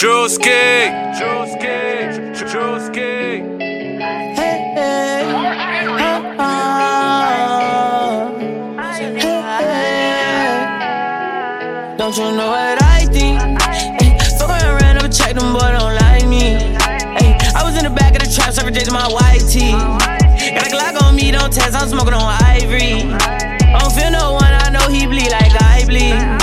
Juski, Juski, Juski. Hey, hey, oh, oh. Hey, hey. Don't you know what I think? Ay, fuck around, ran up and check them, boy, don't like me. Ay, I was in the back of the trap, serving Jason my white tee. Got a Glock on me, don't test, I'm smoking on ivory. I don't feel no one, I know he bleed like I bleed.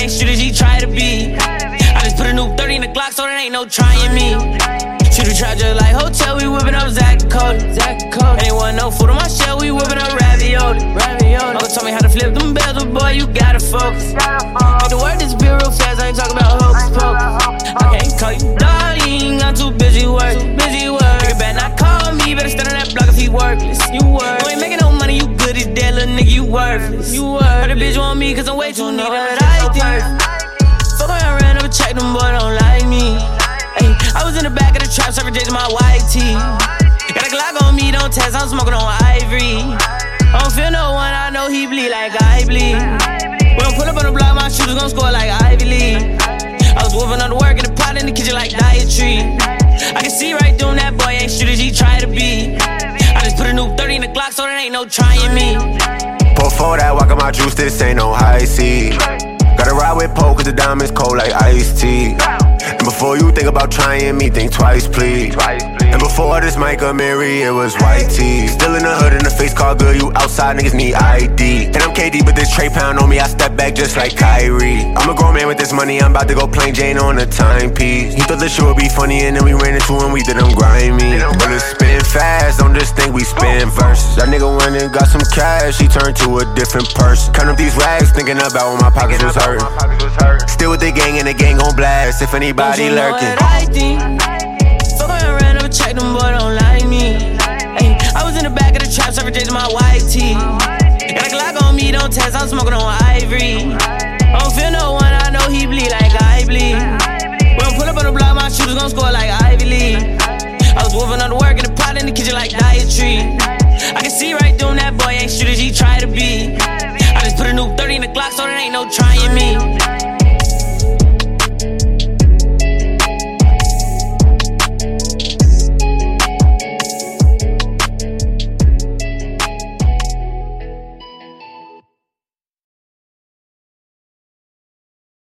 Ain't shit as he try to be. I just put a new 30 in the Glock, so there ain't no trying me. Shoot a trap just like hotel, we whipping up Zach Cody. Zach Cody. Ain't want no food on my shell, we whipping up ravioli. Ravioli. Uncle told me how to flip them bells, but boy, you gotta focus. Make the word disappear real fast, I ain't talking about hocus pocus. I can't call you darling, I'm too busy work. Busy work. Better not call me, better stand on that block if he workless. You work. You ain't making no good as dead, little nigga, you worthless. You. Heard a bitch want me, cause I'm way too nigga. What I think. Fuck around, ran up and check them, boy, don't like me. Ay, I was in the back of the trap, serving my white tee. Got a Glock on me, don't test, I'm smoking on ivory. I don't feel no one, I know he bleed like I bleed. When I pull up on the block, my shooters gon' score like Ivy League. I was wolfing on the work in the pot in the kitchen like dietary. I can see right through ain't no trying me. Before that, walk on my juice, this ain't no high C. Gotta ride with Poe, cause the diamonds cold like iced tea. And before you think about trying me, think twice, please. And before this Mike Amiri, it was white tee. Still in the hood, in the face call good, you outside, niggas need ID. And I'm KD, but this Trey Pound on me, I step back just like Kyrie. I'm a grown man with this money, I'm about to go plain Jane on a timepiece. He thought the show would be funny, and then we ran into him, we did him grimy. Bullets spin fast, don't just think we spin verses. That nigga went and got some cash, he turned to a different person. Count up these rags, thinking about when my pockets was hurting. Still with the gang, and the gang gon' blast if anybody lurking. My white tee. Got a Glock on me, don't test, I'm smoking on ivory. I don't feel no one, I know he bleed like I bleed. When I pull up on the block, my shooters gon' score like Ivy League. I was wolfing on the work in the pot in the kitchen like dietary. I can see right through him, that boy ain't shit as he try to be. I just put a new 30 in the Glock, so there ain't no trying me.